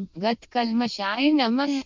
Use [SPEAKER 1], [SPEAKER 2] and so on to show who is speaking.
[SPEAKER 1] गत गतकल्मषाय नमः